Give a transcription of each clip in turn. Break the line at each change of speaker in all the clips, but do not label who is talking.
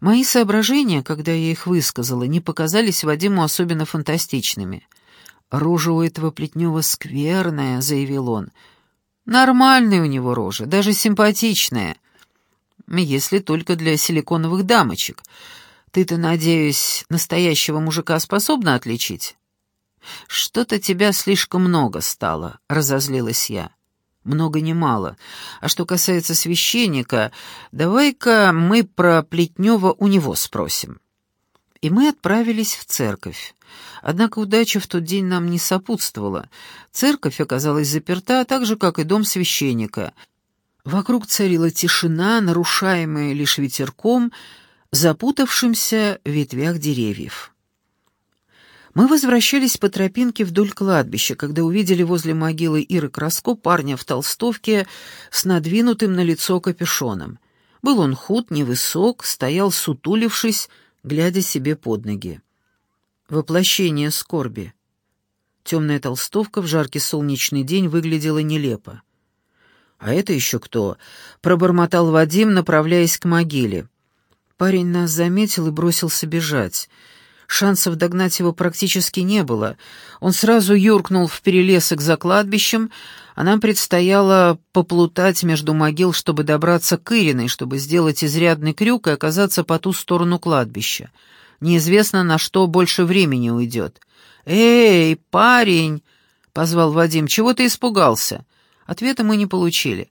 Мои соображения, когда я их высказала, не показались Вадиму особенно фантастичными. «Рожа у этого Плетнева скверная», — заявил он. «Нормальная у него рожа, даже симпатичная. Если только для силиконовых дамочек. Ты-то, надеюсь, настоящего мужика способна отличить?» «Что-то тебя слишком много стало», — разозлилась я. «Много не мало. А что касается священника, давай-ка мы про Плетнева у него спросим». И мы отправились в церковь. Однако удача в тот день нам не сопутствовала. Церковь оказалась заперта, так же, как и дом священника. Вокруг царила тишина, нарушаемая лишь ветерком, запутавшимся в ветвях деревьев. Мы возвращались по тропинке вдоль кладбища, когда увидели возле могилы Иры Краско парня в толстовке с надвинутым на лицо капюшоном. Был он худ, невысок, стоял сутулившись, глядя себе под ноги. Воплощение скорби. Темная толстовка в жаркий солнечный день выглядела нелепо. «А это еще кто?» — пробормотал Вадим, направляясь к могиле. Парень нас заметил и бросился бежать. Шансов догнать его практически не было. Он сразу юркнул в перелесок за кладбищем, а нам предстояло поплутать между могил, чтобы добраться к Ириной, чтобы сделать изрядный крюк и оказаться по ту сторону кладбища. Неизвестно, на что больше времени уйдет. «Эй, парень!» — позвал Вадим. «Чего ты испугался?» Ответа мы не получили.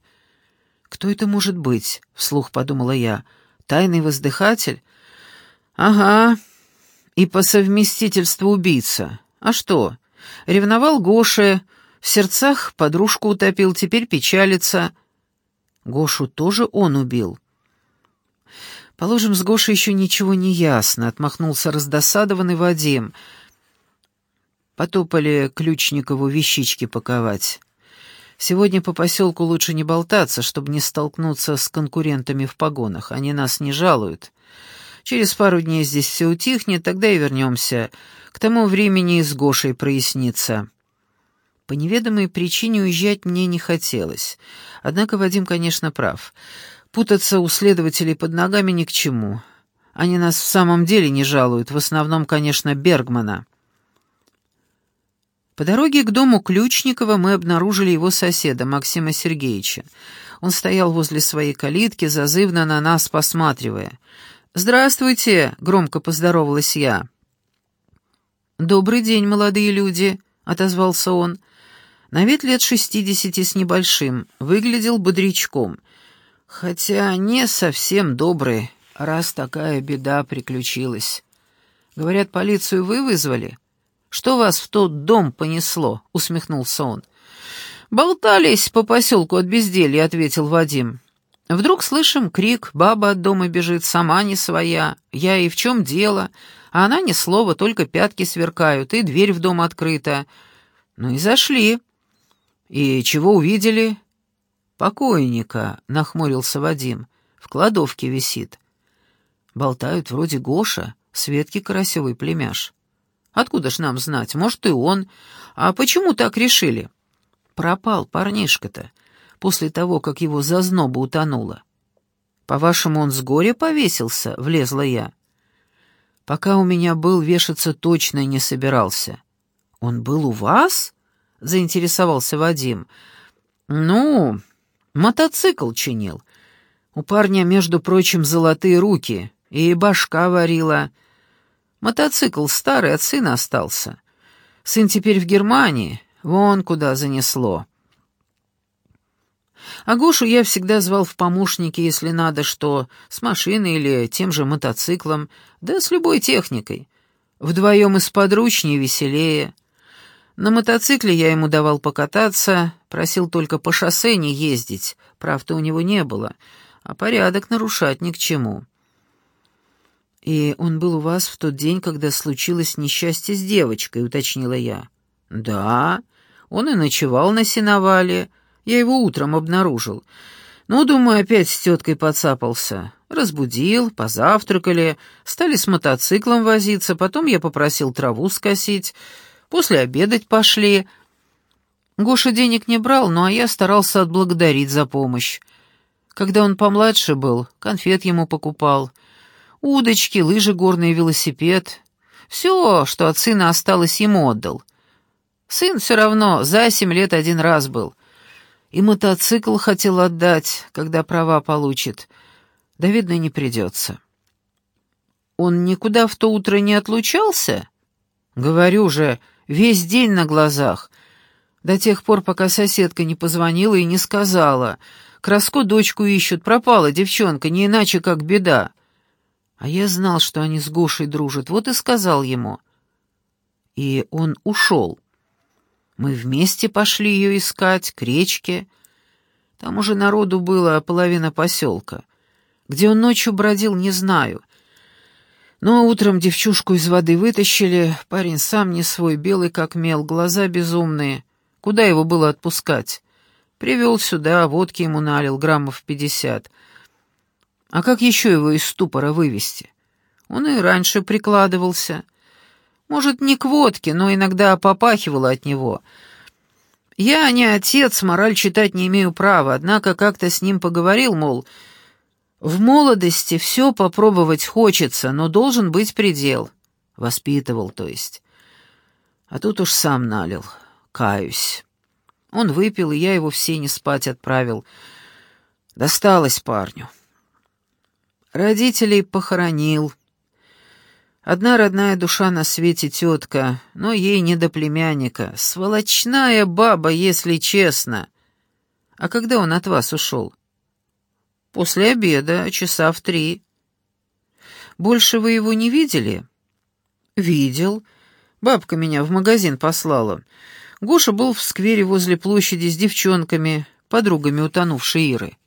«Кто это может быть?» — вслух подумала я. «Тайный воздыхатель?» «Ага. И по совместительству убийца. А что? Ревновал Гоше, в сердцах подружку утопил, теперь печалится. Гошу тоже он убил?» «Положим, с Гошей еще ничего не ясно», — отмахнулся раздосадованный Вадим. Потопали Ключникову вещички паковать. Сегодня по поселку лучше не болтаться, чтобы не столкнуться с конкурентами в погонах. Они нас не жалуют. Через пару дней здесь все утихнет, тогда и вернемся. К тому времени и с Гошей прояснится». По неведомой причине уезжать мне не хотелось. Однако Вадим, конечно, прав. Путаться у следователей под ногами ни к чему. Они нас в самом деле не жалуют, в основном, конечно, Бергмана. По дороге к дому Ключникова мы обнаружили его соседа, Максима Сергеевича. Он стоял возле своей калитки, зазывно на нас посматривая. «Здравствуйте!» — громко поздоровалась я. «Добрый день, молодые люди!» — отозвался он. На вид лет шестидесяти с небольшим, выглядел бодрячком — Хотя не совсем добрый, раз такая беда приключилась. Говорят, полицию вы вызвали? Что вас в тот дом понесло? усмехнулся он. Болтались по поселку от безделья, ответил Вадим. Вдруг слышим крик, баба от дома бежит, сама не своя. Я и в чем дело? А она ни слова, только пятки сверкают, и дверь в дом открыта. Ну и зашли. И чего увидели? «Покойника», — нахмурился Вадим, — «в кладовке висит». Болтают вроде Гоша, Светки Карасевой племяш. Откуда ж нам знать, может, и он. А почему так решили? Пропал парнишка-то, после того, как его зазноба утонула. По-вашему, он с горя повесился, влезла я. Пока у меня был, вешаться точно не собирался. Он был у вас? заинтересовался Вадим. Ну, Мотоцикл чинил. У парня, между прочим, золотые руки, и башка варила. Мотоцикл старый от сына остался. Сын теперь в Германии, вон куда занесло. А Гошу я всегда звал в помощники, если надо что, с машиной или тем же мотоциклом, да с любой техникой. Вдвоем из подручнее веселее. На мотоцикле я ему давал покататься, просил только по шоссе не ездить, прав-то у него не было, а порядок нарушать ни к чему. «И он был у вас в тот день, когда случилось несчастье с девочкой», — уточнила я. «Да, он и ночевал на сеновале. Я его утром обнаружил. Ну, думаю, опять с теткой подцапался. Разбудил, позавтракали, стали с мотоциклом возиться, потом я попросил траву скосить». После обедать пошли. Гоша денег не брал, ну а я старался отблагодарить за помощь. Когда он помладше был, конфет ему покупал. Удочки, лыжи, горный велосипед. Все, что от сына осталось, ему отдал. Сын все равно за семь лет один раз был. И мотоцикл хотел отдать, когда права получит. Да, видно, не придется. Он никуда в то утро не отлучался? Говорю же, весь день на глазах. До тех пор, пока соседка не позвонила и не сказала. Краско дочку ищут, пропала девчонка, не иначе как беда. А я знал, что они с Гошей дружат, вот и сказал ему. И он ушел. Мы вместе пошли ее искать, к речке. Там уже народу было половина поселка. Где он ночью бродил, не знаю. Но утром девчушку из воды вытащили, парень сам не свой, белый как мел, глаза безумные. Куда его было отпускать? Привел сюда, водки ему налил, граммов пятьдесят. А как еще его из ступора вывести? Он и раньше прикладывался. Может, не к водке, но иногда попахивало от него. Я не отец, мораль читать не имею права, однако как-то с ним поговорил, мол, в молодости все попробовать хочется, но должен быть предел. Воспитывал, то есть. А тут уж сам налил. Каюсь. Он выпил, и я его все не спать отправил. Досталось парню. Родителей похоронил. Одна родная душа на свете тетка, но ей не до племянника. Сволочная баба, если честно. А когда он от вас ушел? После обеда, часа в три. Больше вы его не видели? Видел. Бабка меня в магазин послала. Гоша был в сквере возле площади с девчонками, подругами утонувшей Иры.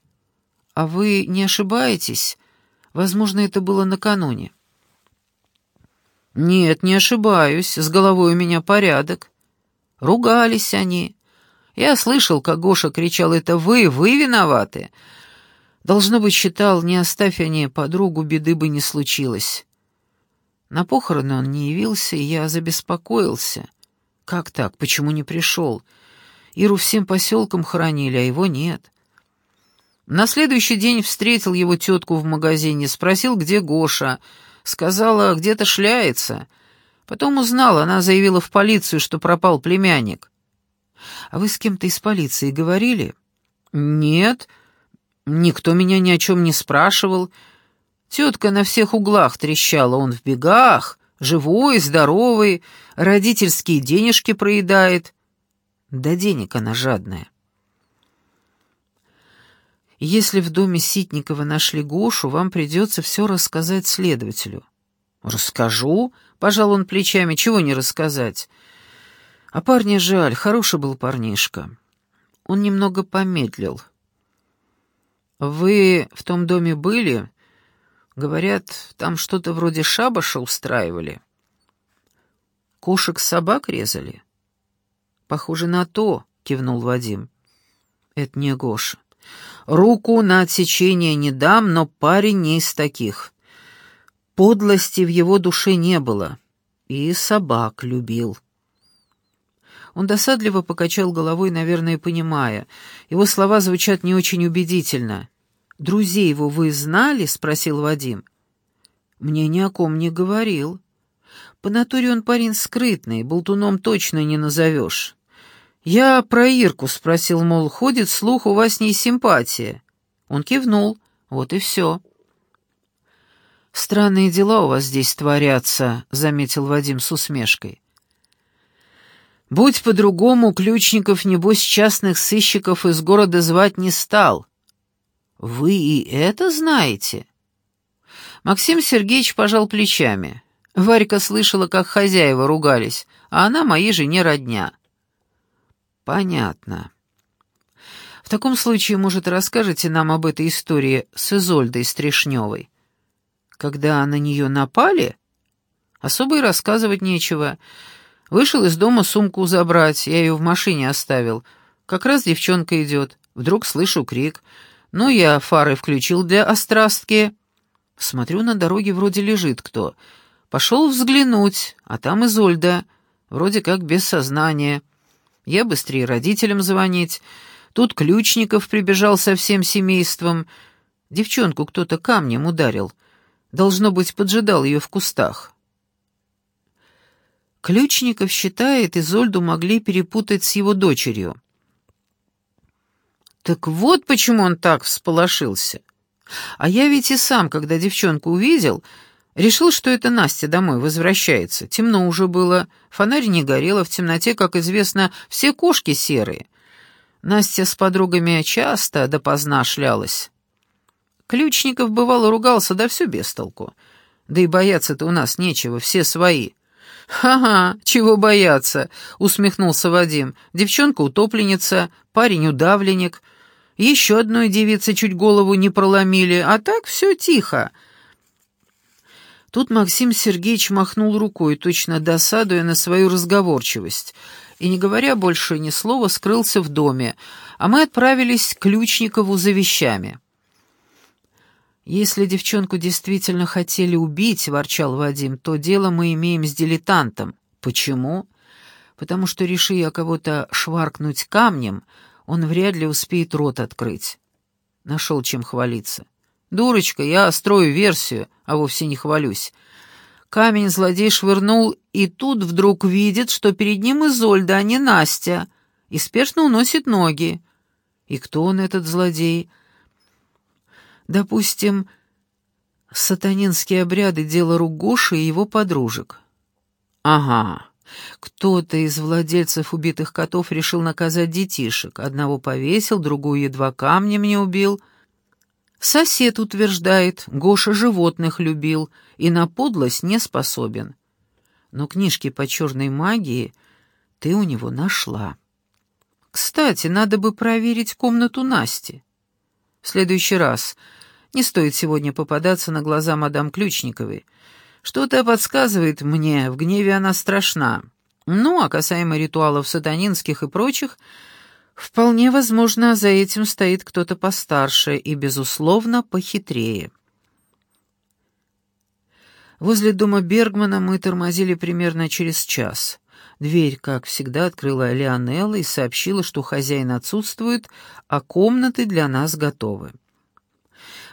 А вы не ошибаетесь? Возможно, это было накануне. Нет, не ошибаюсь, с головой у меня порядок. Ругались они. Я слышал, как Гоша кричал «Это вы, вы виноваты!» Должно быть, считал, не оставь они подругу, беды бы не случилось. На похороны он не явился, и я забеспокоился. Как так? Почему не пришел? Иру всем поселком хоронили, а его нет. На следующий день встретил его тетку в магазине, спросил, где Гоша. Сказала, где-то шляется. Потом узнал, она заявила в полицию, что пропал племянник. «А вы с кем-то из полиции говорили?» «Нет, никто меня ни о чем не спрашивал. Тетка на всех углах трещала, он в бегах, живой, здоровый, родительские денежки проедает. Да денег она жадная». Если в доме Ситникова нашли Гошу, вам придется все рассказать следователю». «Расскажу», — пожал он плечами, — «чего не рассказать?» «А парня жаль, хороший был парнишка». Он немного помедлил. «Вы в том доме были?» «Говорят, там что-то вроде шабаша устраивали». «Кошек-собак резали?» «Похоже на то», — кивнул Вадим. «Это не Гоша. Руку на отсечение не дам, но парень не из таких. Подлости в его душе не было. И собак любил. Он досадливо покачал головой, наверное, понимая. Его слова звучат не очень убедительно. «Друзей его вы знали?» — спросил Вадим. «Мне ни о ком не говорил. По натуре он парень скрытный, болтуном точно не назовешь. «Я про Ирку спросил, мол, ходит слух, у вас не симпатия». Он кивнул, вот и все. «Странные дела у вас здесь творятся», — заметил Вадим с усмешкой. «Будь по-другому, ключников, небось, частных сыщиков из города звать не стал». «Вы и это знаете?» Максим Сергеевич пожал плечами. Варька слышала, как хозяева ругались, а она моей жене родня. «Понятно. В таком случае, может, расскажете нам об этой истории с Изольдой Стрешневой? Когда на нее напали? Особо и рассказывать нечего. Вышел из дома сумку забрать, я ее в машине оставил. Как раз девчонка идет. Вдруг слышу крик. Ну, я фары включил для острастки. Смотрю, на дороге вроде лежит кто. Пошел взглянуть, а там Изольда, вроде как без сознания». Я быстрее родителям звонить. Тут Ключников прибежал со всем семейством. Девчонку кто-то камнем ударил. Должно быть, поджидал ее в кустах. Ключников считает, Изольду могли перепутать с его дочерью. Так вот почему он так всполошился. А я ведь и сам, когда девчонку увидел, решил, что это Настя домой возвращается. Темно уже было, фонарь не горел, а в темноте, как известно, все кошки серые. Настя с подругами часто допоздна шлялась. Ключников, бывало, ругался, да все без толку. Да и бояться-то у нас нечего, все свои. «Ха-ха, чего бояться?» — усмехнулся Вадим. «Девчонка утопленница, парень удавленник. Еще одной девице чуть голову не проломили, а так все тихо». Тут Максим Сергеевич махнул рукой, точно досадуя на свою разговорчивость, и, не говоря больше ни слова, скрылся в доме, а мы отправились к Ключникову за вещами. «Если девчонку действительно хотели убить, — ворчал Вадим, — то дело мы имеем с дилетантом. Почему? Потому что, реши я кого-то шваркнуть камнем, он вряд ли успеет рот открыть. Нашел чем хвалиться. Дурочка, я строю версию, а вовсе не хвалюсь. Камень злодей швырнул, и тут вдруг видит, что перед ним Изольда, а не Настя, и спешно уносит ноги. И кто он, этот злодей? Допустим, сатанинские обряды — дело рук Гоши и его подружек. Ага, кто-то из владельцев убитых котов решил наказать детишек. Одного повесил, другую едва камнем не убил. Сосед утверждает, Гоша животных любил и на подлость не способен. Но книжки по черной магии ты у него нашла. Кстати, надо бы проверить комнату Насти. В следующий раз не стоит сегодня попадаться на глаза мадам Ключниковой. Что-то подсказывает мне, в гневе она страшна. Ну, а касаемо ритуалов сатанинских и прочих, вполне возможно, за этим стоит кто-то постарше и, безусловно, похитрее. Возле дома Бергмана мы тормозили примерно через час. Дверь, как всегда, открыла Леонелла и сообщила, что хозяин отсутствует, а комнаты для нас готовы.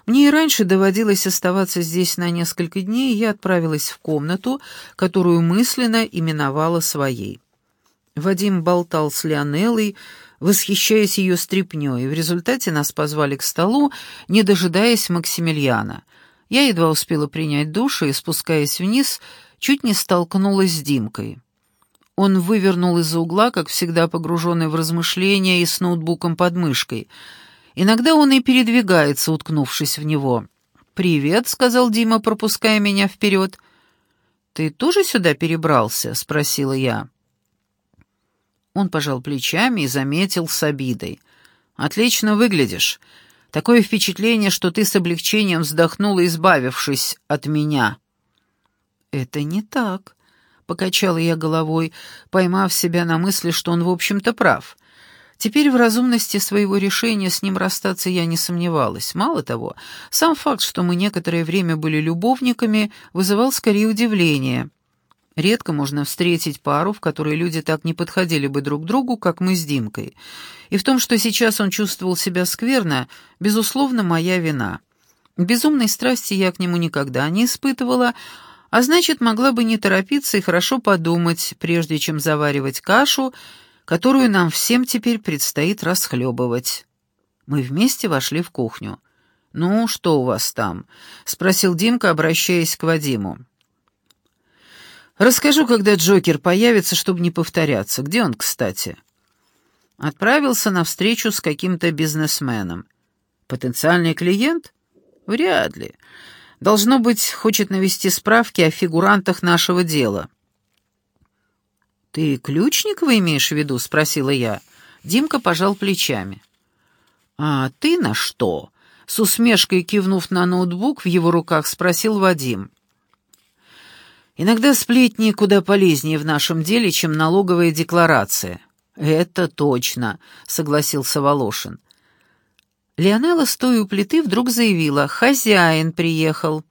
Мне и раньше доводилось оставаться здесь на несколько дней, и я отправилась в комнату, которую мысленно именовала своей. Вадим болтал с Леонеллой, восхищаясь ее стряпнёй, в результате нас позвали к столу, не дожидаясь Максимилиана. Я едва успела принять душ и, спускаясь вниз, чуть не столкнулась с Димкой. Он вывернул из-за угла, как всегда погруженный в размышления и с ноутбуком под мышкой — Иногда он и передвигается, уткнувшись в него. «Привет», — сказал Дима, пропуская меня вперед. «Ты тоже сюда перебрался?» — спросила я. Он пожал плечами и заметил с обидой. «Отлично выглядишь. Такое впечатление, что ты с облегчением вздохнула, избавившись от меня». «Это не так», — покачала я головой, поймав себя на мысли, что он, в общем-то, прав. Теперь в разумности своего решения с ним расстаться я не сомневалась. Мало того, сам факт, что мы некоторое время были любовниками, вызывал скорее удивление. Редко можно встретить пару, в которой люди так не подходили бы друг другу, как мы с Димкой. И в том, что сейчас он чувствовал себя скверно, безусловно, моя вина. Безумной страсти я к нему никогда не испытывала, а значит, могла бы не торопиться и хорошо подумать, прежде чем заваривать кашу, которую нам всем теперь предстоит расхлебывать. Мы вместе вошли в кухню. «Ну, что у вас там?» — спросил Димка, обращаясь к Вадиму. «Расскажу, когда Джокер появится, чтобы не повторяться. Где он, кстати?» Отправился на встречу с каким-то бизнесменом. «Потенциальный клиент?» «Вряд ли. Должно быть, хочет навести справки о фигурантах нашего дела». «Ты Ключникова имеешь в виду?» — спросила я. Димка пожал плечами. «А ты на что?» — с усмешкой кивнув на ноутбук, в его руках спросил Вадим. «Иногда сплетни куда полезнее в нашем деле, чем налоговая декларация». «Это точно», — согласился Волошин. Леонела, стоя у плиты, вдруг заявила «Хозяин приехал».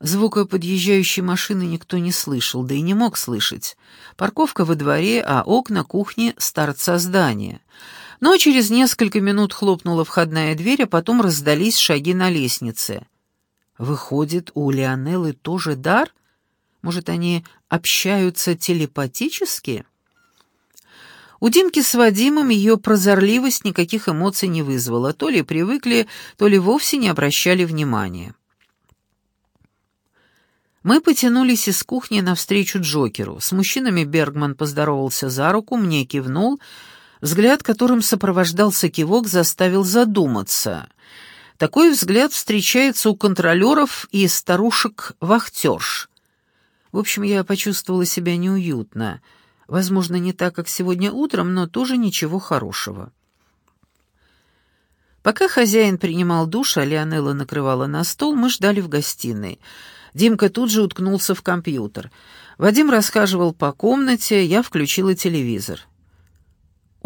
Звука подъезжающей машины никто не слышал, да и не мог слышать. Парковка во дворе, а окна кухни с здания. Но через несколько минут хлопнула входная дверь, а потом раздались шаги на лестнице. Выходит, у Лионеллы тоже дар? Может, они общаются телепатически? У Димки с Вадимом ее прозорливость никаких эмоций не вызвала. То ли привыкли, то ли вовсе не обращали внимания. Мы потянулись из кухни навстречу Джокеру. С мужчинами Бергман поздоровался за руку, мне кивнул. Взгляд, которым сопровождался кивок, заставил задуматься. Такой взгляд встречается у контролеров и старушек-вахтерш. В общем, я почувствовала себя неуютно. Возможно, не так, как сегодня утром, но тоже ничего хорошего. Пока хозяин принимал душ, а Леонелла накрывала на стол, мы ждали в гостиной. Димка тут же уткнулся в компьютер. Вадим расхаживал по комнате, я включила телевизор.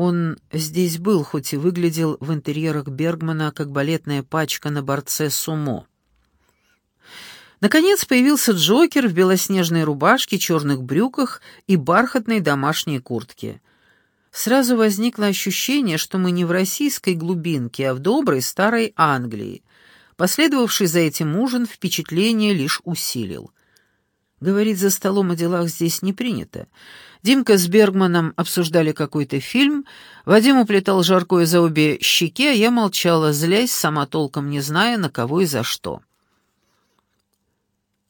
Он здесь был, хоть и выглядел в интерьерах Бергмана как балетная пачка на борце сумо. Наконец появился Джокер в белоснежной рубашке, черных брюках и бархатной домашней куртке. Сразу возникло ощущение, что мы не в российской глубинке, а в доброй старой Англии. Последовавший за этим ужин впечатление лишь усилил. Говорить за столом о делах здесь не принято. Димка с Бергманом обсуждали какой-то фильм, Вадим уплетал жаркое за обе щеки, а я молчала, злясь, сама толком не зная, на кого и за что.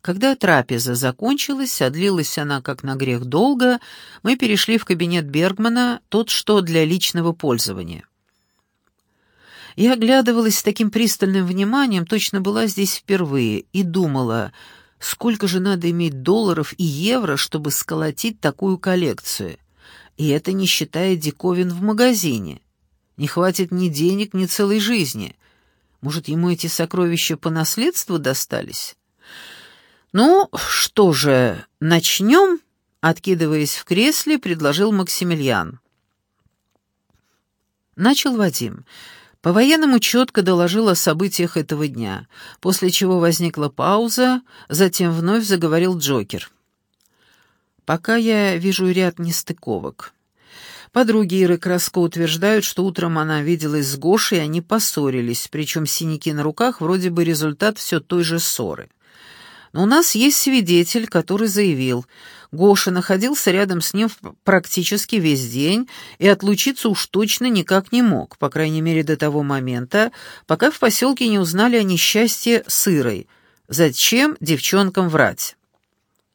Когда трапеза закончилась, а длилась она, как на грех, долго, мы перешли в кабинет Бергмана, тот, что для личного пользования. Я оглядывалась с таким пристальным вниманием, точно была здесь впервые, и думала — Сколько же надо иметь долларов и евро, чтобы сколотить такую коллекцию? И это не считая диковин в магазине. Не хватит ни денег, ни целой жизни. Может, ему эти сокровища по наследству достались? Ну, что же, начнем? Откидываясь в кресле, предложил Максимилиан. Начал Вадим. По-военному четко доложил о событиях этого дня, после чего возникла пауза, затем вновь заговорил Джокер. «Пока я вижу ряд нестыковок. Подруги Иры Краско утверждают, что утром она виделась с Гошей, и они поссорились, причем синяки на руках вроде бы результат все той же ссоры. Но у нас есть свидетель, который заявил, Гоша находился рядом с ним практически весь день и отлучиться уж точно никак не мог, по крайней мере до того момента, пока в поселке не узнали о несчастье с Ирой. Зачем девчонкам врать?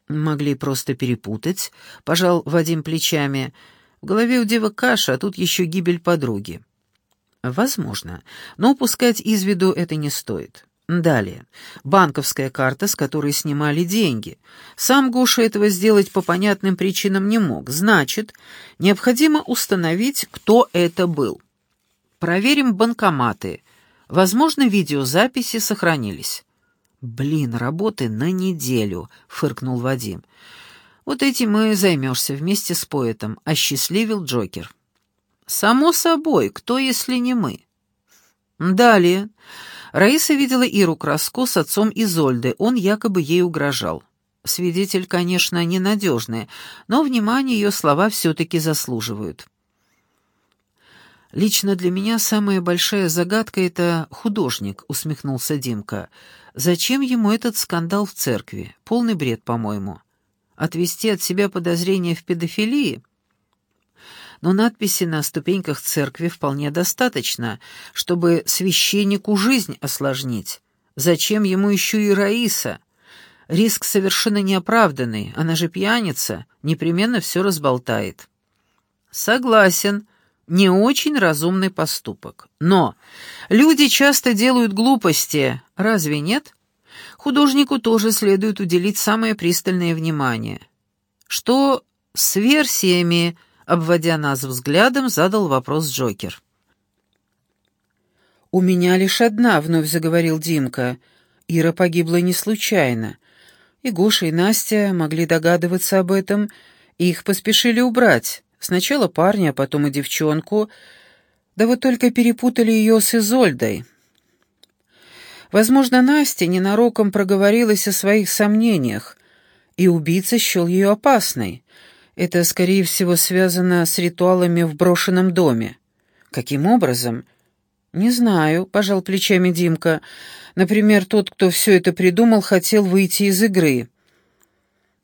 Могли просто перепутать, пожал Вадим плечами. В голове у девок каша, а тут еще гибель подруги. Возможно, но упускать из виду это не стоит. Далее. Банковская карта, с которой снимали деньги. Сам Гоша этого сделать по понятным причинам не мог. Значит, необходимо установить, кто это был. Проверим банкоматы. Возможно, видеозаписи сохранились. «Блин, работы на неделю», — фыркнул Вадим. «Вот этим мы займешься вместе с поэтом», — осчастливил Джокер. «Само собой, кто, если не мы?» Далее. Раиса видела Иру Краско с отцом Изольды, он якобы ей угрожал. Свидетель, конечно, ненадежный, но внимание ее слова все-таки заслуживают. «Лично для меня самая большая загадка — это художник», — усмехнулся Димка. «Зачем ему этот скандал в церкви? Полный бред, по-моему. Отвести от себя подозрения в педофилии?» Но надписи на ступеньках церкви вполне достаточно, чтобы священнику жизнь осложнить. Зачем ему еще и Раиса? Риск совершенно неоправданный, она же пьяница, непременно все разболтает. Согласен, не очень разумный поступок. Но люди часто делают глупости, разве нет? Художнику тоже следует уделить самое пристальное внимание. Что с версиями Обводя нас взглядом, задал вопрос Джокер. «У меня лишь одна», — вновь заговорил Димка. «Ира погибла не случайно. И Гоша, и Настя могли догадываться об этом, и их поспешили убрать. Сначала парня, а потом и девчонку. Да вот только перепутали ее с Изольдой». Возможно, Настя ненароком проговорилась о своих сомнениях, и убийца счел ее опасной. Это, скорее всего, связано с ритуалами в брошенном доме. Каким образом? «Не знаю», — пожал плечами Димка. «Например, тот, кто все это придумал, хотел выйти из игры.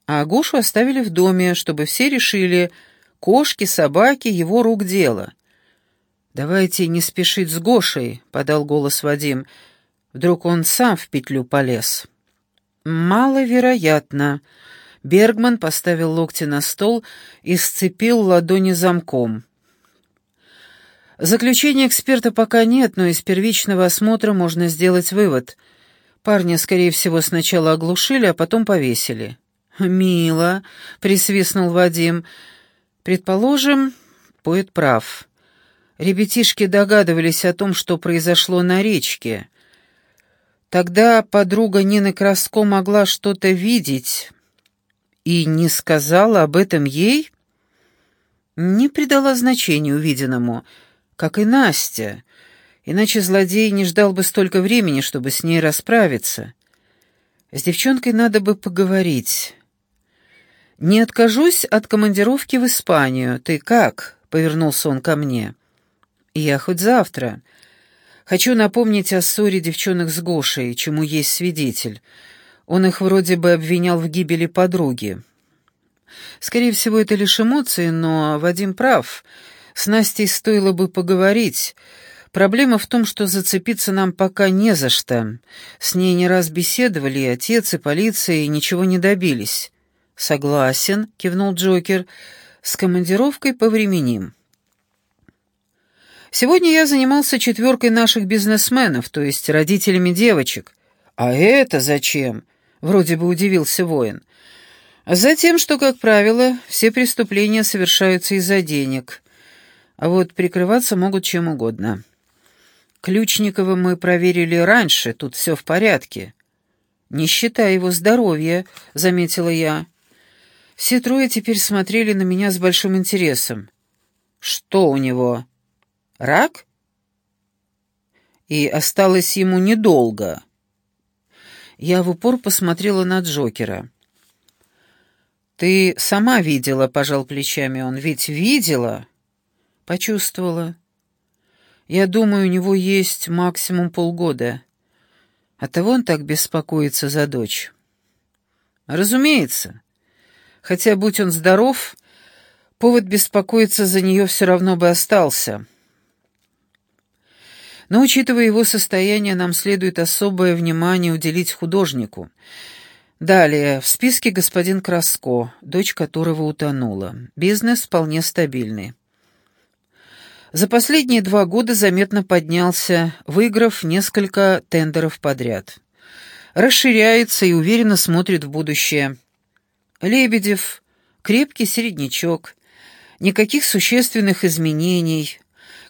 А Гошу оставили в доме, чтобы все решили, кошки, собаки — его рук дело». «Давайте не спешить с Гошей», — подал голос Вадим. «Вдруг он сам в петлю полез». «Маловероятно». Бергман поставил локти на стол и сцепил ладони замком. Заключения эксперта пока нет, но из первичного осмотра можно сделать вывод. Парня, скорее всего, сначала оглушили, а потом повесили. «Мило», — присвистнул Вадим. «Предположим, поэт прав. Ребятишки догадывались о том, что произошло на речке. Тогда подруга Нины Краско могла что-то видеть и не сказала об этом ей?» «Не придала значения увиденному» как и Настя, иначе злодей не ждал бы столько времени, чтобы с ней расправиться. С девчонкой надо бы поговорить. «Не откажусь от командировки в Испанию. Ты как?» — повернулся он ко мне. «Я хоть завтра. Хочу напомнить о ссоре девчонок с Гошей, чему есть свидетель. Он их вроде бы обвинял в гибели подруги. Скорее всего, это лишь эмоции, но Вадим прав — с Настей стоило бы поговорить. Проблема в том, что зацепиться нам пока не за что. С ней не раз беседовали и отец, и полиция, и ничего не добились. «Согласен», — кивнул Джокер, — «с командировкой повременим». Сегодня я занимался четверкой наших бизнесменов, то есть родителями девочек. «А это зачем?» — вроде бы удивился воин. «Затем, что, как правило, все преступления совершаются из-за денег. А вот прикрываться могут чем угодно. Ключникова мы проверили раньше, тут все в порядке. Не считая его здоровья, заметила я. Все трое теперь смотрели на меня с большим интересом. Что у него? Рак? И осталось ему недолго. Я в упор посмотрела на Джокера. «Ты сама видела», — пожал плечами он, — «ведь видела?» Почувствовала. Я думаю, у него есть максимум полгода. Оттого он так беспокоится за дочь. Разумеется. Хотя, будь он здоров, повод беспокоиться за нее все равно бы остался. Но, учитывая его состояние, нам следует особое внимание уделить художнику. Далее, в списке господин Краско, дочь которого утонула. Бизнес вполне стабильный. За последние два года заметно поднялся, выиграв несколько тендеров подряд. Расширяется и уверенно смотрит в будущее. Лебедев, крепкий середнячок, никаких существенных изменений.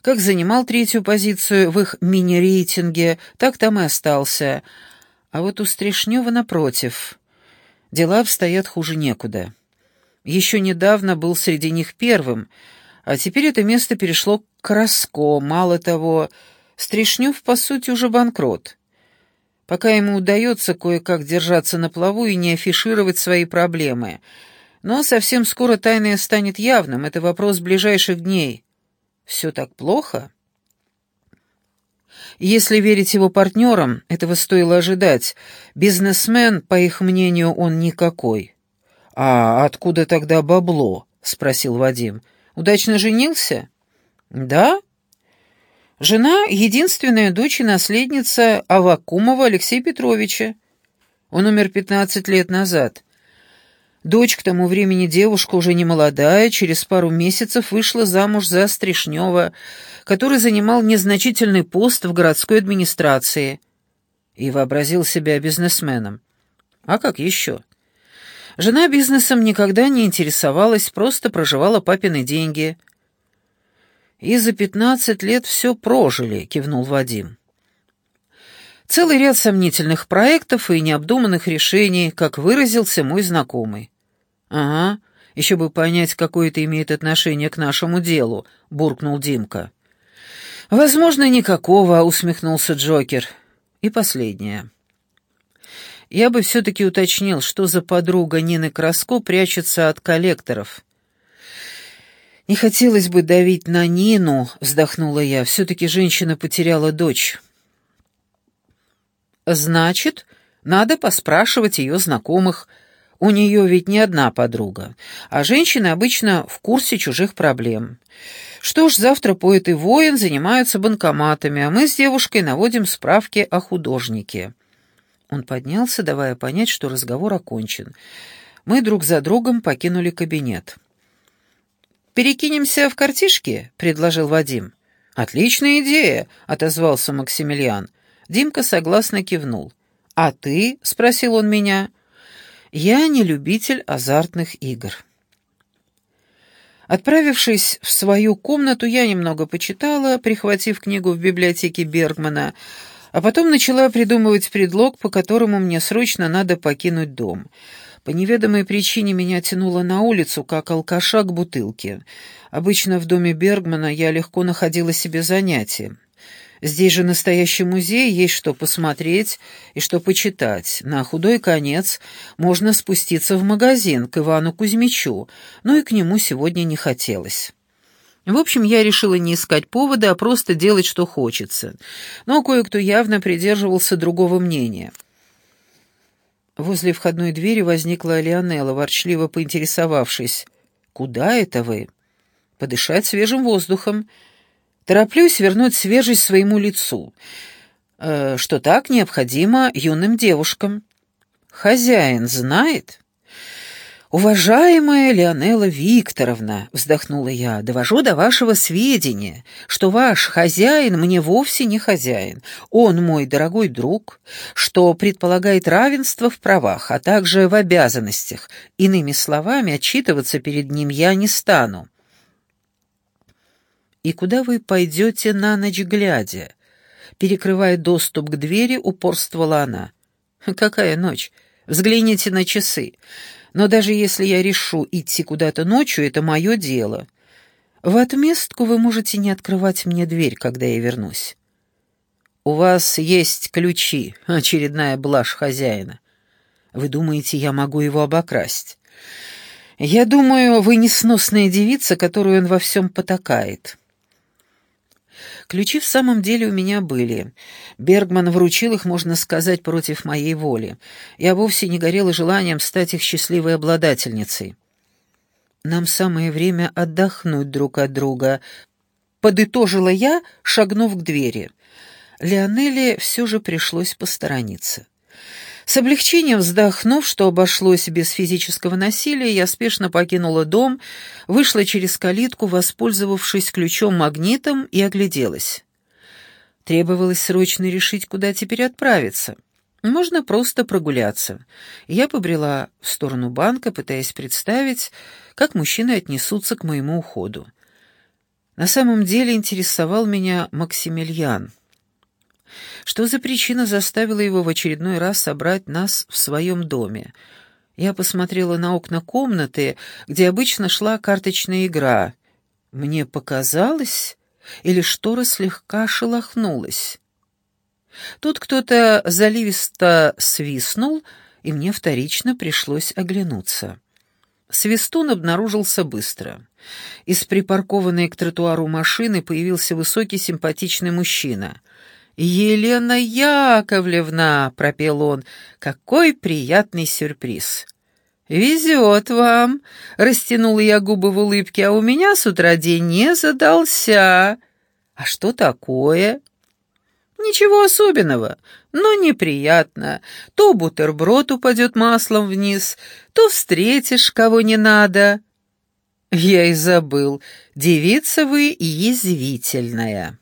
Как занимал третью позицию в их мини-рейтинге, так там и остался. А вот у Стрешнева напротив. Дела обстоят хуже некуда. Еще недавно был среди них первым — а теперь это место перешло к Краско. Мало того, Стришнев, по сути, уже банкрот. Пока ему удается кое-как держаться на плаву и не афишировать свои проблемы. Но совсем скоро тайное станет явным. Это вопрос ближайших дней. Все так плохо? Если верить его партнерам, этого стоило ожидать. Бизнесмен, по их мнению, он никакой. «А откуда тогда бабло?» — спросил Вадим. Удачно женился? Да. Жена — единственная дочь и наследница Авакумова Алексея Петровича. Он умер 15 лет назад. Дочь к тому времени девушка уже не молодая, через пару месяцев вышла замуж за Стришнева, который занимал незначительный пост в городской администрации и вообразил себя бизнесменом. А как еще? Жена бизнесом никогда не интересовалась, просто проживала папины деньги. «И за пятнадцать лет все прожили», — кивнул Вадим. Целый ряд сомнительных проектов и необдуманных решений, как выразился мой знакомый. «Ага, еще бы понять, какое это имеет отношение к нашему делу», — буркнул Димка. «Возможно, никакого», — усмехнулся Джокер. «И последнее. Я бы все-таки уточнил, что за подруга Нины Краско прячется от коллекторов. «Не хотелось бы давить на Нину», — вздохнула я. «Все-таки женщина потеряла дочь». «Значит, надо поспрашивать ее знакомых. У нее ведь не одна подруга, а женщины обычно в курсе чужих проблем. Что ж, завтра поэт и воин занимаются банкоматами, а мы с девушкой наводим справки о художнике». Он поднялся, давая понять, что разговор окончен. Мы друг за другом покинули кабинет. «Перекинемся в картишки?» — предложил Вадим. «Отличная идея!» — отозвался Максимилиан. Димка согласно кивнул. «А ты?» — спросил он меня. «Я не любитель азартных игр». Отправившись в свою комнату, я немного почитала, прихватив книгу в библиотеке Бергмана, а потом начала придумывать предлог, по которому мне срочно надо покинуть дом — по неведомой причине меня тянуло на улицу, как алкаша к бутылке. Обычно в доме Бергмана я легко находила себе занятия. Здесь же настоящий музей, есть что посмотреть и что почитать. На худой конец можно спуститься в магазин к Ивану Кузьмичу, но и к нему сегодня не хотелось. В общем, я решила не искать повода, а просто делать, что хочется. Но кое-кто явно придерживался другого мнения. Возле входной двери возникла Леонелла, ворчливо поинтересовавшись. «Куда это вы?» «Подышать свежим воздухом. Тороплюсь вернуть свежесть своему лицу, э, что так необходимо юным девушкам. Хозяин знает?» «Уважаемая Леонела Викторовна», — вздохнула я, — «довожу до вашего сведения, что ваш хозяин мне вовсе не хозяин. Он мой дорогой друг, что предполагает равенство в правах, а также в обязанностях. Иными словами, отчитываться перед ним я не стану». «И куда вы пойдете на ночь глядя?» Перекрывая доступ к двери, упорствовала она. «Какая ночь? Взгляните на часы». Но даже если я решу идти куда-то ночью, это мое дело. В отместку вы можете не открывать мне дверь, когда я вернусь. У вас есть ключи, очередная блажь хозяина. Вы думаете, я могу его обокрасть? Я думаю, вы несносная девица, которую он во всем потакает. Ключи в самом деле у меня были. Бергман вручил их, можно сказать, против моей воли. Я вовсе не горела желанием стать их счастливой обладательницей. «Нам самое время отдохнуть друг от друга», — подытожила я, шагнув к двери. Леонелле все же пришлось посторониться. С облегчением вздохнув, что обошлось без физического насилия, я спешно покинула дом, вышла через калитку, воспользовавшись ключом-магнитом, и огляделась. Требовалось срочно решить, куда теперь отправиться. Можно просто прогуляться. Я побрела в сторону банка, пытаясь представить, как мужчины отнесутся к моему уходу. На самом деле интересовал меня Максимилиан — что за причина заставила его в очередной раз собрать нас в своем доме? Я посмотрела на окна комнаты, где обычно шла карточная игра. Мне показалось, или штора слегка шелохнулась. Тут кто-то заливисто свистнул, и мне вторично пришлось оглянуться. Свистун обнаружился быстро. Из припаркованной к тротуару машины появился высокий симпатичный мужчина — «Елена Яковлевна!» — пропел он. «Какой приятный сюрприз!» «Везет вам!» — растянула я губы в улыбке, «а у меня с утра день не задался!» «А что такое?» «Ничего особенного, но неприятно. То бутерброд упадет маслом вниз, то встретишь кого не надо». «Я и забыл. Девица вы язвительная».